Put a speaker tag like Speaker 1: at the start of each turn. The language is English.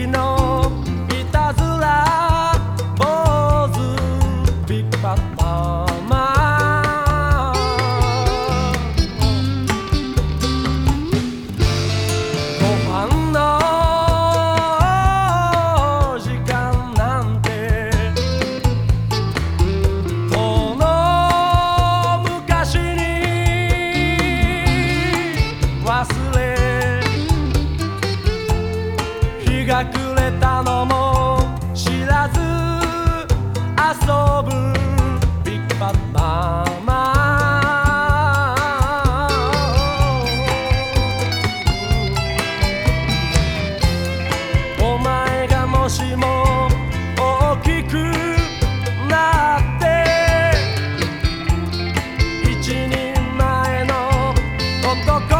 Speaker 1: you know The. go